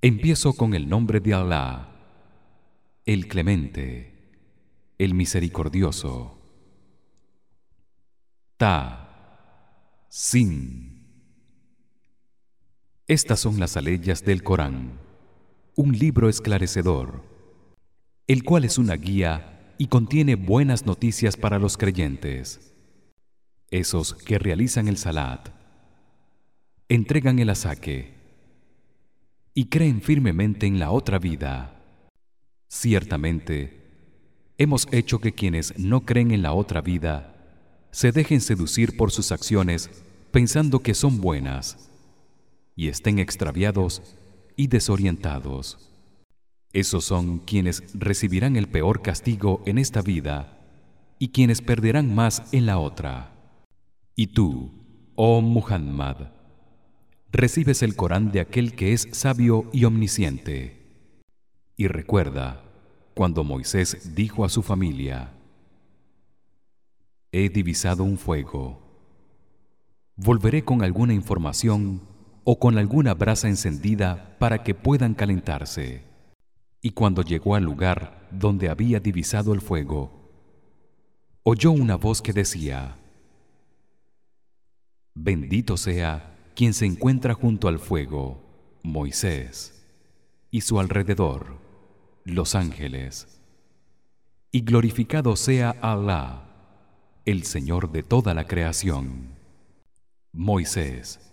Empiezo con el nombre de Allah, el Clemente, el Misericordioso. Ta Sin Estas son las aleyas del Corán, un libro esclarecedor, el cual es una guía y contiene buenas noticias para los creyentes. Esos que realizan el salat, entregan el asaque y creen firmemente en la otra vida. Ciertamente, hemos hecho que quienes no creen en la otra vida se dejen seducir por sus acciones pensando que son buenas y estén extraviados y desorientados. Esos son quienes recibirán el peor castigo en esta vida y quienes perderán más en la otra. Y tú, oh Muhammad, recibes el Corán de aquel que es sabio y omnisciente. Y recuerda cuando Moisés dijo a su familia: He divisado un fuego. Volveré con alguna información o con alguna brasa encendida para que puedan calentarse. Y cuando llegó al lugar donde había divisado el fuego, oyó una voz que decía: Bendito sea quien se encuentra junto al fuego, Moisés, y su alrededor, los ángeles. Y glorificado sea Allah, el Señor de toda la creación. Moisés,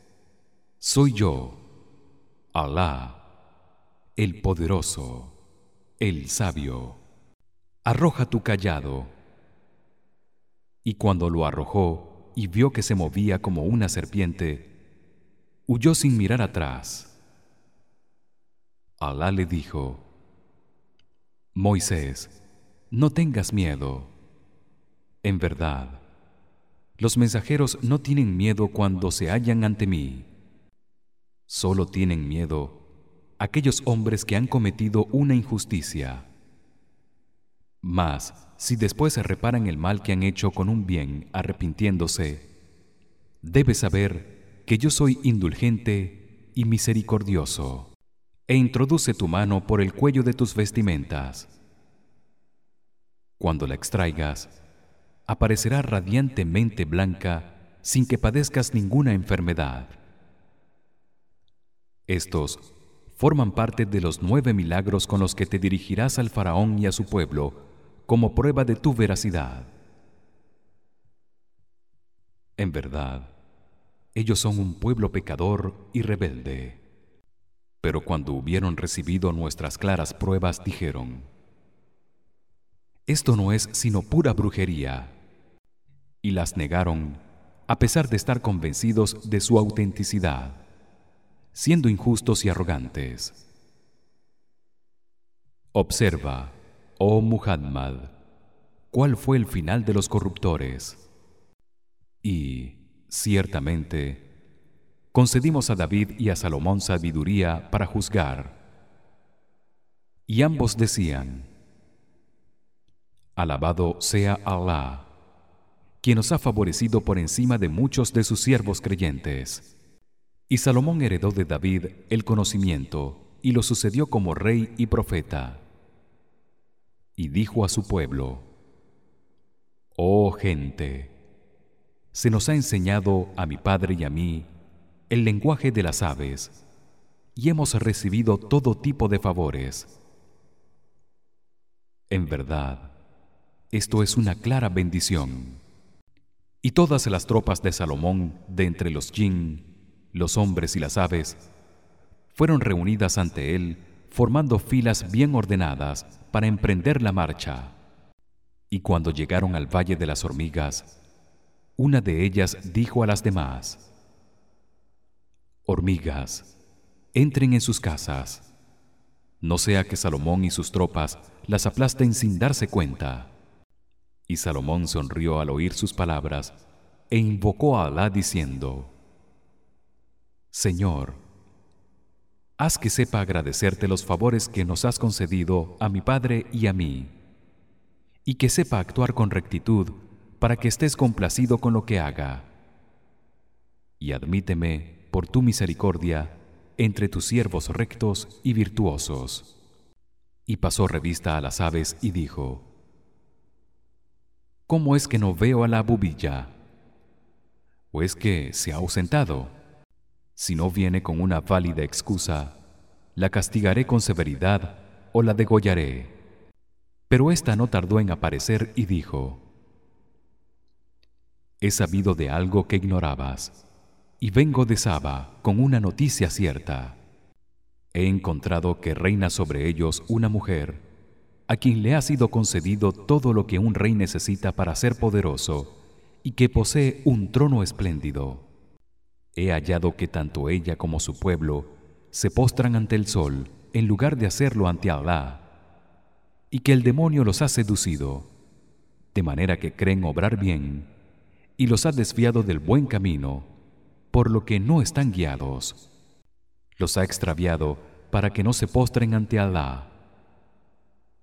soy yo, Allah, el poderoso, el sabio. Arroja tu callado. Y cuando lo arrojó y vio que se movía como una serpiente, huyó sin mirar atrás. Alá le dijo: Moisés, no tengas miedo. En verdad, los mensajeros no tienen miedo cuando se hallan ante mí. Solo tienen miedo aquellos hombres que han cometido una injusticia. Mas si después reparan el mal que han hecho con un bien, arrepintiéndose, debes saber que yo soy indulgente y misericordioso e introduce tu mano por el cuello de tus vestimentas. Cuando la extraigas aparecerá radiantemente blanca sin que padezcas ninguna enfermedad. Estos forman parte de los nueve milagros con los que te dirigirás al faraón y a su pueblo como prueba de tu veracidad. En verdad ellos son un pueblo pecador y rebelde. Pero cuando hubieron recibido nuestras claras pruebas dijeron esto no es sino pura brujería. Y las negaron a pesar de estar convencidos de su autenticidad siendo injustos y arrogantes. Observa oh Muhammad cuál fue el final de los corruptores. Y Ciertamente concedimos a David y a Salomón sabiduría para juzgar. Y ambos decían: Alabado sea Allah, quien nos ha favorecido por encima de muchos de sus siervos creyentes. Y Salomón heredó de David el conocimiento y lo sucedió como rey y profeta. Y dijo a su pueblo: Oh gente, se nos ha enseñado a mi padre y a mí el lenguaje de las aves y hemos recibido todo tipo de favores. En verdad, esto es una clara bendición. Y todas las tropas de Salomón de entre los jin, los hombres y las aves fueron reunidas ante él formando filas bien ordenadas para emprender la marcha. Y cuando llegaron al valle de las hormigas, una de ellas dijo a las demás: Hormigas, entren en sus casas. No sea que Salomón y sus tropas las aplasten sin darse cuenta. Y Salomón sonrió al oír sus palabras e invocó a Alá diciendo: Señor, haz que sepa agradecerte los favores que nos has concedido a mi padre y a mí, y que sepa actuar con rectitud para que estés complacido con lo que haga y admíteme por tu misericordia entre tus siervos rectos y virtuosos y pasó revista a las aves y dijo ¿Cómo es que no veo a la bubilla? ¿O es que se ha ausentado? Si no viene con una válida excusa, la castigaré con severidad o la degollaré. Pero ésta no tardó en aparecer y dijo: He sabido de algo que ignorabas y vengo de Saba con una noticia cierta. He encontrado que reina sobre ellos una mujer a quien le ha sido concedido todo lo que un rey necesita para ser poderoso y que posee un trono espléndido. He hallado que tanto ella como su pueblo se postran ante el sol en lugar de hacerlo ante Alá y que el demonio los ha seducido de manera que creen obrar bien y los ha desviado del buen camino por lo que no están guiados. Los ha extraviado para que no se postren ante Alá.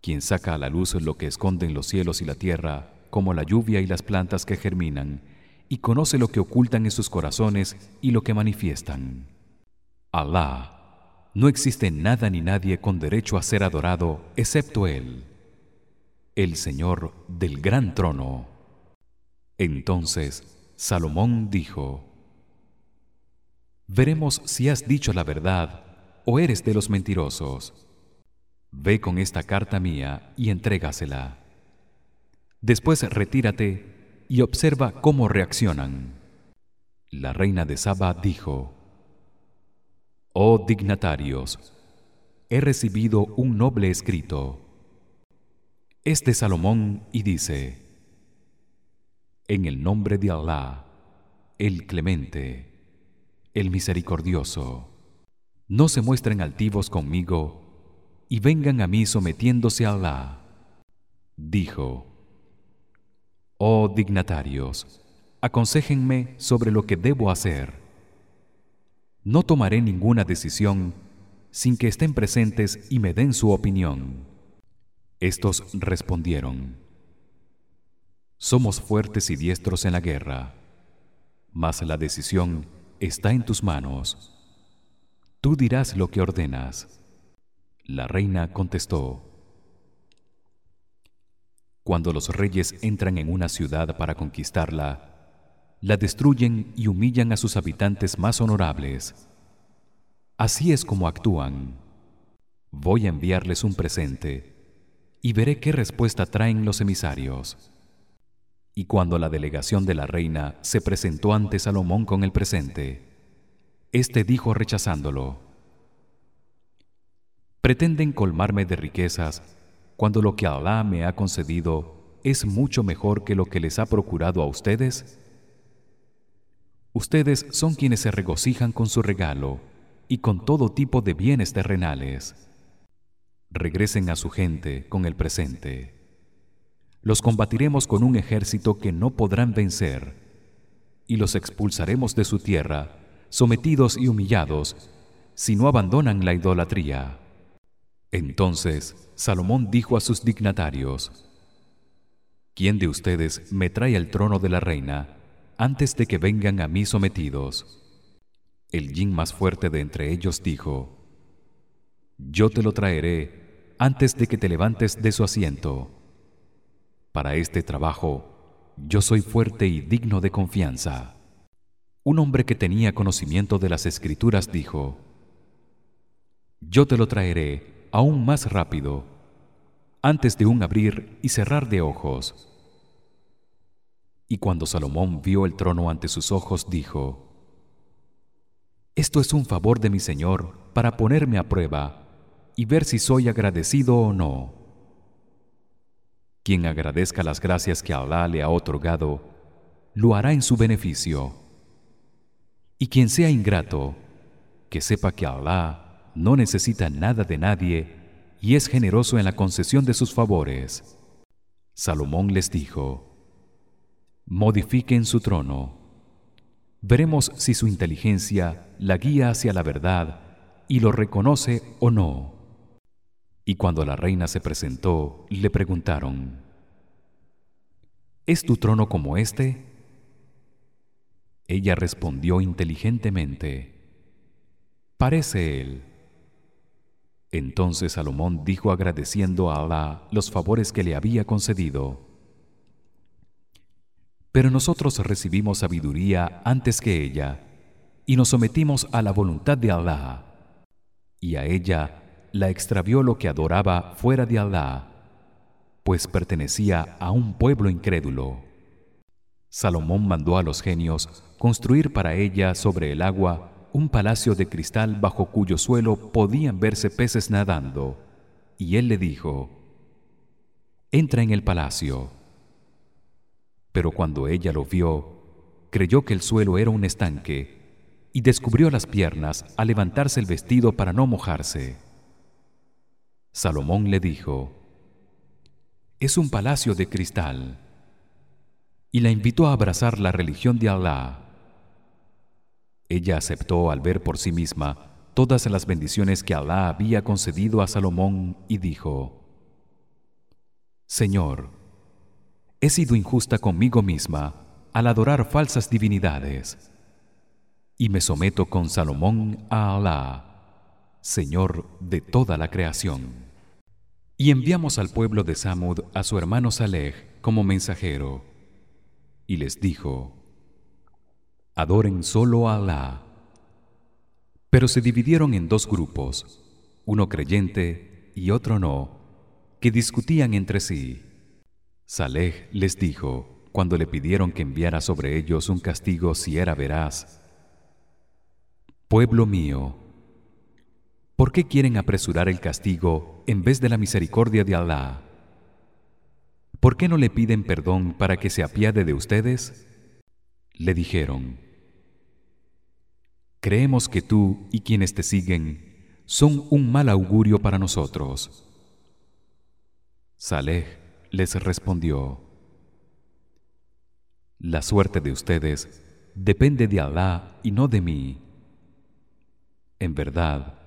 Quien saca a la luz lo que esconden los cielos y la tierra como la lluvia y las plantas que germinan y conoce lo que ocultan en sus corazones y lo que manifiestan. Alá no existe nada ni nadie con derecho a ser adorado excepto él el Señor del gran trono entonces Salomón dijo Veremos si has dicho la verdad o eres de los mentirosos Ve con esta carta mía y entrégasela. Después retírate y observa cómo reaccionan. La reina de Saba dijo: Oh dignatarios, he recibido un noble escrito. Es de Salomón y dice: En el nombre de Allah, el Clemente, el Misericordioso, no se muestren altivos conmigo y vengan a mí sometiéndose a Allah. Dijo: Oh dignatarios, aconséjenme sobre lo que debo hacer. No tomaré ninguna decisión sin que estén presentes y me den su opinión. Estos respondieron: Somos fuertes y diestros en la guerra, mas la decisión está en tus manos. Tú dirás lo que ordenas. La reina contestó: Cuando los reyes entran en una ciudad para conquistarla, la destruyen y humillan a sus habitantes más honorables. Así es como actúan. Voy a enviarles un presente y veré qué respuesta traen los emisarios. Y cuando la delegación de la reina se presentó ante Salomón con el presente, éste dijo rechazándolo: pretenden colmarme de riquezas cuando lo que Alá me ha concedido es mucho mejor que lo que les ha procurado a ustedes. Ustedes son quienes se regocijan con su regalo y con todo tipo de bienes terrenales. Regresen a su gente con el presente los combatiremos con un ejército que no podrán vencer y los expulsaremos de su tierra sometidos y humillados si no abandonan la idolatría entonces Salomón dijo a sus dignatarios: ¿Quién de ustedes me trae el trono de la reina antes de que vengan a mí sometidos? El yin más fuerte de entre ellos dijo: Yo te lo traeré antes de que te levantes de su asiento. Para este trabajo. Yo soy fuerte y digno de confianza. Un hombre que tenía conocimiento de las escrituras dijo: Yo te lo traeré aún más rápido antes de un abrir y cerrar de ojos. Y cuando Salomón vio el trono ante sus ojos dijo Esto es un favor de mi Señor para ponerme a prueba y ver si soy agradecido o no quien agradezca las gracias que Allah le ha otorgado lo hará en su beneficio y quien sea ingrato que sepa que Allah no necesita nada de nadie y es generoso en la concesión de sus favores. Salomón les dijo: Modifiquen su trono. Veremos si su inteligencia la guía hacia la verdad y lo reconoce o no. Y cuando la reina se presentó, le preguntaron: ¿Es tu trono como este? Ella respondió inteligentemente: parece él entonces Salomón dijo agradeciendo a Alá los favores que le había concedido pero nosotros recibimos sabiduría antes que ella y nos sometimos a la voluntad de Alá y a ella la extravió lo que adoraba fuera de Alá pues pertenecía a un pueblo incrédulo. Salomón mandó a los genios construir para ella sobre el agua un palacio de cristal bajo cuyo suelo podían verse peces nadando. Y él le dijo entra en el palacio pero cuando ella lo vio creyó que el suelo era un estanque y descubrió las piernas al levantarse el vestido para no mojarse Salomón le dijo es un palacio de cristal y la invitó a abrazar la religión de Allah ella aceptó al ver por sí misma todas las bendiciones que Alá había concedido a Salomón y dijo Señor he sido injusta conmigo misma al adorar falsas divinidades y me someto con Salomón a Alá Señor de toda la creación. Y enviamos al pueblo de Samud a su hermano Saleh como mensajero. Y les dijo adoren solo a Alá. Pero se dividieron en dos grupos uno creyente y otro no que discutían entre sí. Saleh les dijo cuando le pidieron que enviara sobre ellos un castigo si era veraz Pueblo mío ¿por qué quieren apresurar el castigo en vez de la misericordia de Alá? ¿Por qué no le piden perdón para que se apiade de ustedes? Le dijeron: Creemos que tú y quienes te siguen son un mal augurio para nosotros. Saleh les respondió: La suerte de ustedes depende de Alá y no de mí. En verdad,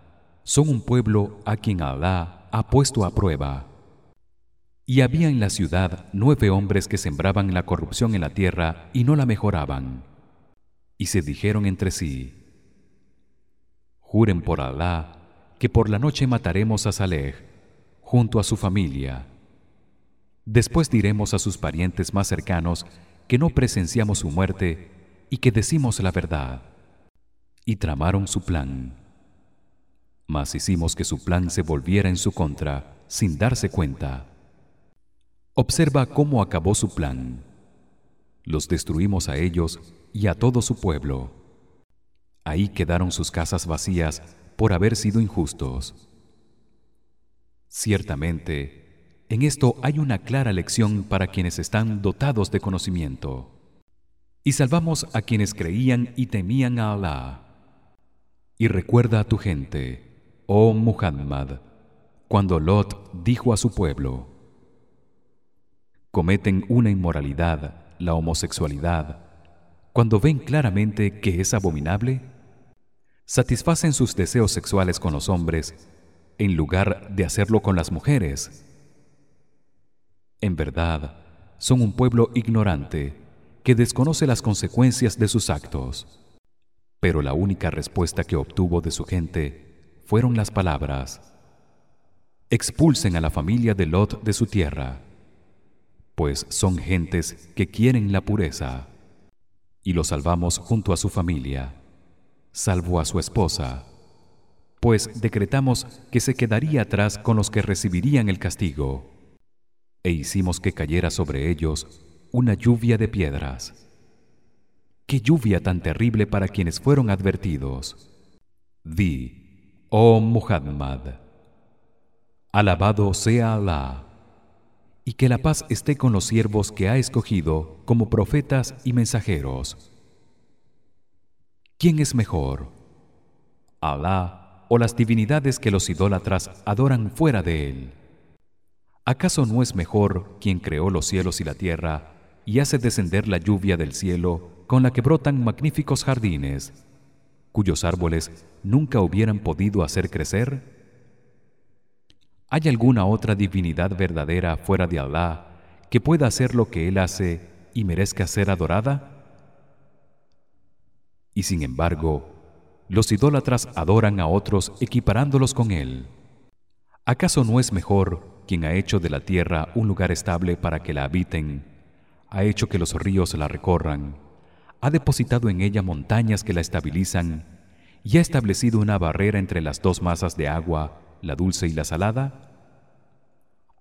son un pueblo a quien Alá ha puesto a prueba. Y había en la ciudad nueve hombres que sembraban la corrupción en la tierra y no la mejoraban. Y se dijeron entre sí: Juren por Alá que por la noche mataremos a Saleh junto a su familia. Después diremos a sus parientes más cercanos que no presenciamos su muerte y que decimos la verdad. Y tramaron su plan. Mas hicimos que su plan se volviera en su contra sin darse cuenta. Observa cómo acabó su plan. Los destruimos a ellos y a todo su pueblo. Ahí quedaron sus casas vacías por haber sido injustos. Ciertamente en esto hay una clara lección para quienes están dotados de conocimiento. Y salvamos a quienes creían y temían a Alá. Y recuerda a tu gente oh Muhammad cuando Lot dijo a su pueblo cometen una inmoralidad la homosexualidad cuando ven claramente que es abominable satisfacen sus deseos sexuales con los hombres en lugar de hacerlo con las mujeres. En verdad, son un pueblo ignorante que desconoce las consecuencias de sus actos. Pero la única respuesta que obtuvo de su gente fueron las palabras: Expulsen a la familia de Lot de su tierra, pues son gentes que quieren la pureza. Y lo salvamos junto a su familia salvo a su esposa pues decretamos que se quedaría atrás con los que recibirían el castigo e hicimos que cayera sobre ellos una lluvia de piedras qué lluvia tan terrible para quienes fueron advertidos di oh Muhammad alabado sea Alá y que la paz esté con los siervos que ha escogido como profetas y mensajeros ¿Quién es mejor? ¿Alá o las divinidades que los idólatras adoran fuera de él? ¿Acaso no es mejor quien creó los cielos y la tierra y hace descender la lluvia del cielo con la que brotan magníficos jardines, cuyos árboles nunca hubieran podido hacer crecer? ¿Hay alguna otra divinidad verdadera fuera de Alá que pueda hacer lo que él hace y merezca ser adorada? y sin embargo los idólatras adoran a otros equiparándolos con él ¿Acaso no es mejor quien ha hecho de la tierra un lugar estable para que la habiten, ha hecho que los ríos la recorran, ha depositado en ella montañas que la estabilizan y ha establecido una barrera entre las dos masas de agua, la dulce y la salada?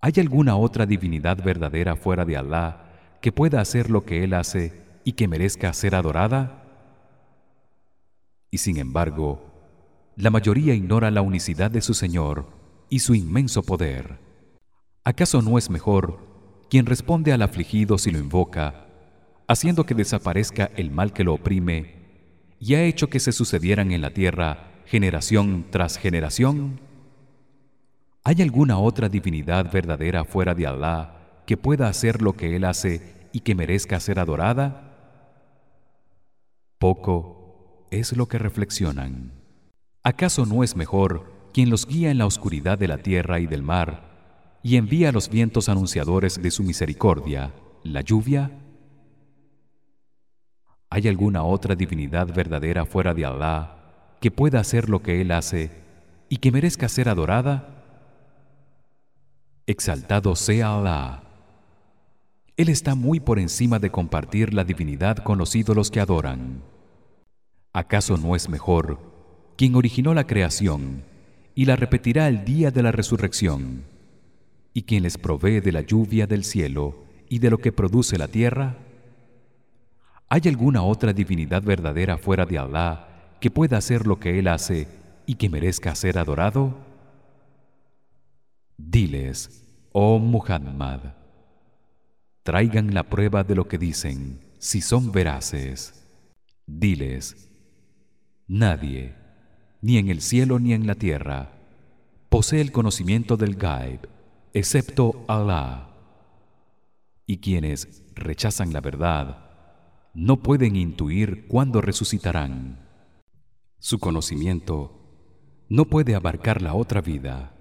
¿Hay alguna otra divinidad verdadera fuera de Alá que pueda hacer lo que él hace y que merezca ser adorada? Y sin embargo, la mayoría ignora la unicidad de su Señor y su inmenso poder. ¿Acaso no es mejor quien responde al afligido si lo invoca, haciendo que desaparezca el mal que lo oprime y ha hecho que se sucedieran en la tierra generación tras generación? ¿Hay alguna otra divinidad verdadera fuera de Alá que pueda hacer lo que él hace y que merezca ser adorada? Poco es lo que reflexionan. ¿Acaso no es mejor quien los guía en la oscuridad de la tierra y del mar y envía los vientos anunciadores de su misericordia, la lluvia? ¿Hay alguna otra divinidad verdadera fuera de Alá que pueda hacer lo que él hace y que merezca ser adorada? Exaltado sea Alá. Él está muy por encima de compartir la divinidad con los ídolos que adoran. ¿Acaso no es mejor quien originó la creación y la repetirá el día de la resurrección. Y quien les provee de la lluvia del cielo y de lo que produce la tierra, ¿hay alguna otra divinidad verdadera fuera de Alá que pueda hacer lo que él hace y que merezca ser adorado? Diles, oh Muhammad, traigan la prueba de lo que dicen, si son veraces. Diles, nadie ni en el cielo ni en la tierra posee el conocimiento del gaib excepto Allah y quienes rechazan la verdad no pueden intuir cuándo resucitarán su conocimiento no puede abarcar la otra vida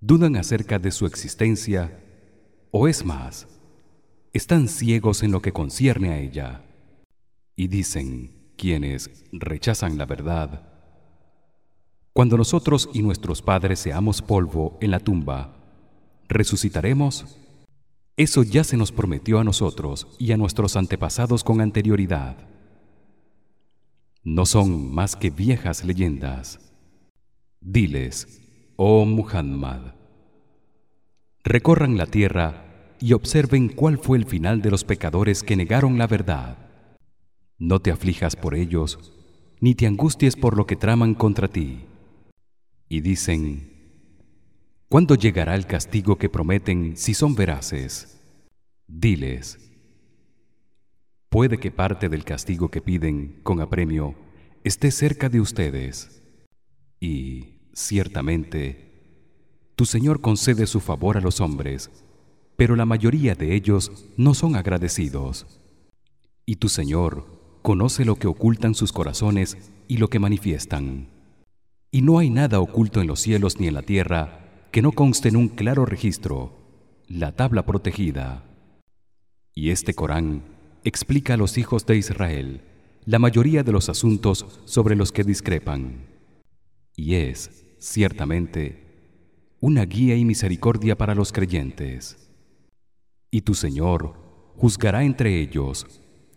dudan acerca de su existencia o es más están ciegos en lo que concierne a ella y dicen quienes rechazan la verdad cuando nosotros y nuestros padres seamos polvo en la tumba, resucitaremos. Eso ya se nos prometió a nosotros y a nuestros antepasados con anterioridad. No son más que viejas leyendas. Diles, oh Muhammad, recorran la tierra y observen cuál fue el final de los pecadores que negaron la verdad. No te aflijas por ellos, ni te angusties por lo que traman contra ti y dicen ¿Cuándo llegará el castigo que prometen si son veraces? Diles Puede que parte del castigo que piden con apremio esté cerca de ustedes y ciertamente tu Señor concede su favor a los hombres pero la mayoría de ellos no son agradecidos. Y tu Señor conoce lo que ocultan sus corazones y lo que manifiestan. Y no hay nada oculto en los cielos ni en la tierra que no conste en un claro registro, la tabla protegida. Y este Corán explica a los hijos de Israel la mayoría de los asuntos sobre los que discrepan. Y es, ciertamente, una guía y misericordia para los creyentes. Y tu Señor juzgará entre ellos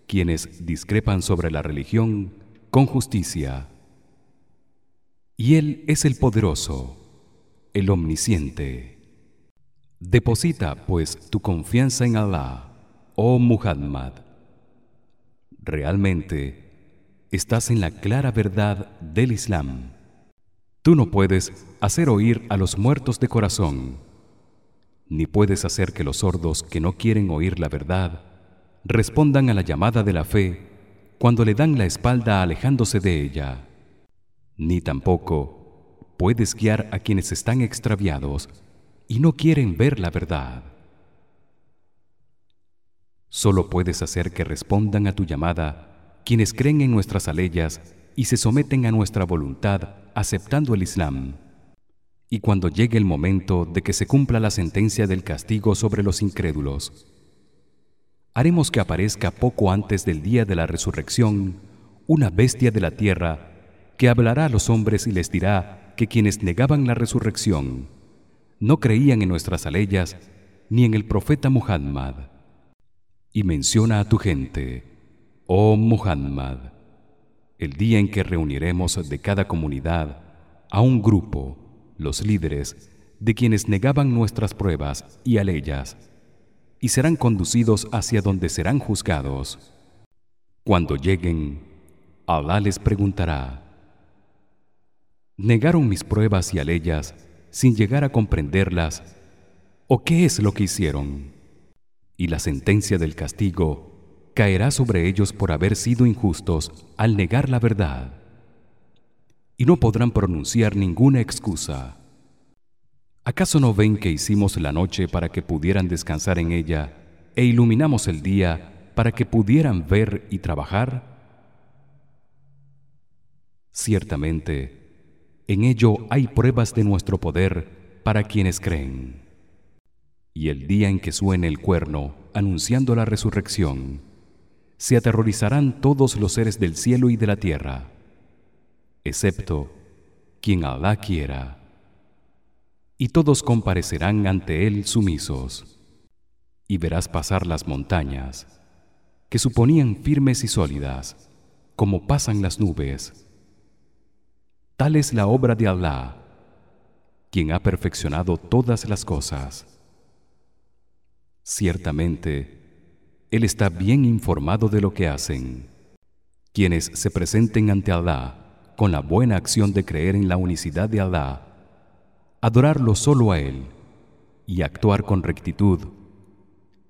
quienes discrepan sobre la religión con justicia y él es el poderoso el omnisciente. Deposita pues tu confianza en Alá oh Muhammad. Realmente estás en la clara verdad del Islam. Tú no puedes hacer oír a los muertos de corazón ni puedes hacer que los sordos que no quieren oír la verdad respondan a la llamada de la fe cuando le dan la espalda alejándose de ella ni tampoco puedes guiar a quienes están extraviados y no quieren ver la verdad. Solo puedes hacer que respondan a tu llamada quienes creen en nuestras aleyas y se someten a nuestra voluntad aceptando el Islam. Y cuando llegue el momento de que se cumpla la sentencia del castigo sobre los incrédulos, haremos que aparezca poco antes del día de la resurrección una bestia de la tierra que hablará a los hombres y les dirá que quienes negaban la resurrección no creían en nuestras aleyas ni en el profeta Muhammad. Y menciona a tu gente oh Muhammad el día en que reuniremos de cada comunidad a un grupo los líderes de quienes negaban nuestras pruebas y aleyas y serán conducidos hacia donde serán juzgados. Cuando lleguen Alá les preguntará negaron mis pruebas y aleyas sin llegar a comprenderlas o qué es lo que hicieron y la sentencia del castigo caerá sobre ellos por haber sido injustos al negar la verdad. Y no podrán pronunciar ninguna excusa. ¿Acaso no ven que hicimos la noche para que pudieran descansar en ella e iluminamos el día para que pudieran ver y trabajar? Ciertamente en ello hay pruebas de nuestro poder para quienes creen. Y el día en que suene el cuerno anunciando la resurrección, se aterrorizarán todos los seres del cielo y de la tierra, excepto quien Alá quiera. Y todos comparecerán ante él sumisos. Y verás pasar las montañas que suponían firmes y sólidas, como pasan las nubes Tal es la obra de Allah, quien ha perfeccionado todas las cosas. Ciertamente, él está bien informado de lo que hacen. Quienes se presenten ante Allah con la buena acción de creer en la unicidad de Allah, adorarlo solo a él y actuar con rectitud,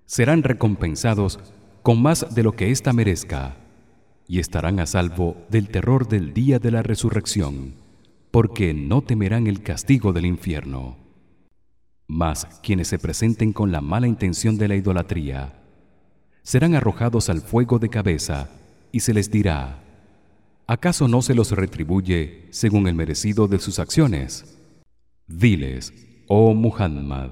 serán recompensados con más de lo que ésta merezca y estarán a salvo del terror del día de la resurrección porque no temerán el castigo del infierno mas quienes se presenten con la mala intención de la idolatría serán arrojados al fuego de cabeza y se les dirá ¿acaso no se los retribuye según el merecido de sus acciones? Diles, oh Muhammad,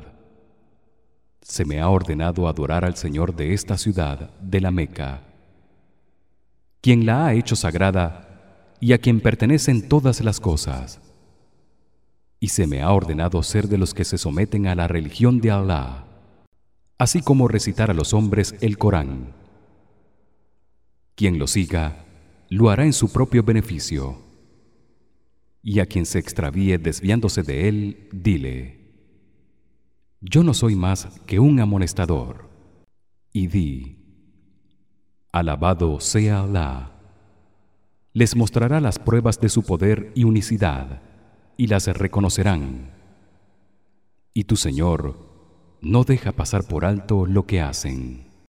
se me ha ordenado adorar al Señor de esta ciudad, de la Meca, quien la ha hecho sagrada y a quien pertenecen todas las cosas. Y se me ha ordenado ser de los que se someten a la religión de Allah, así como recitar a los hombres el Corán. Quien lo siga, lo hará en su propio beneficio. Y a quien se extravíe desviándose de él, dile: Yo no soy más que un amonestador. Y di: Alabado sea Allah. Les mostrará las pruebas de su poder y unicidad y las reconocerán. Y tu Señor no deja pasar por alto lo que hacen.